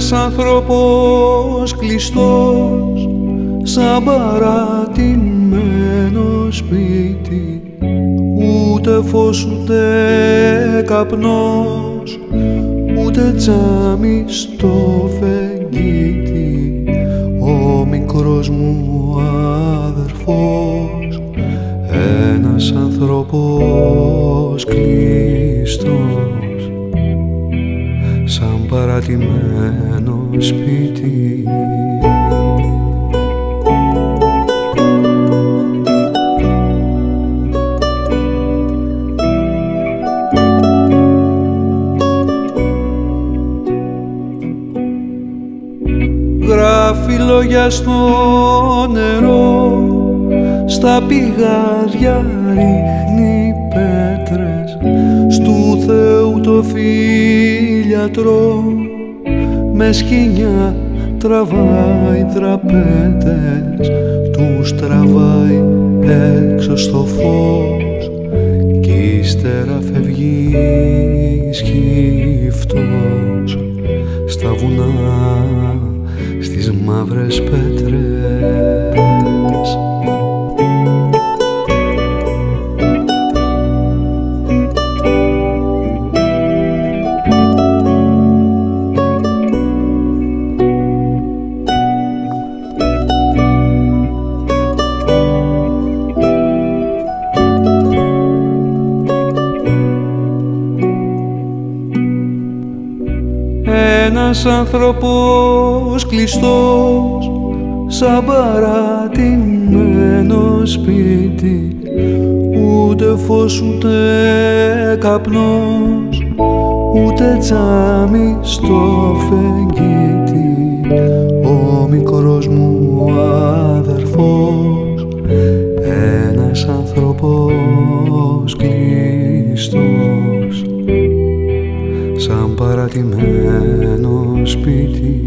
Ένας άνθρωπος κλειστός σαν παρατημένο σπίτι. Ούτε φως ούτε καπνός ούτε τζάμι στο φεγγίτι ο μικρός μου αδερφός ένας άνθρωπος κλειστός. σαν παρατημένο σπίτι. Γράφει λόγια στο νερό στα πηγάδια ρίχνει πέτρες. Στου Θεού το φίλιατρο με σκηνιά τραβάει δραπέτες τους τραβάει έξω στο φως. Κι ύστερα φεύγει σκύφτος στα βουνά στις μαύρες πέτρες ένας άνθρωπος κλειστός σαν παρατημένο σπίτι. Ούτε φως ούτε καπνός ούτε τζάμι στο φεγγίτι. Ο μικρός μου αδερφός ένας άνθρωπος κλειστός σαν παρατημένο σπίτι.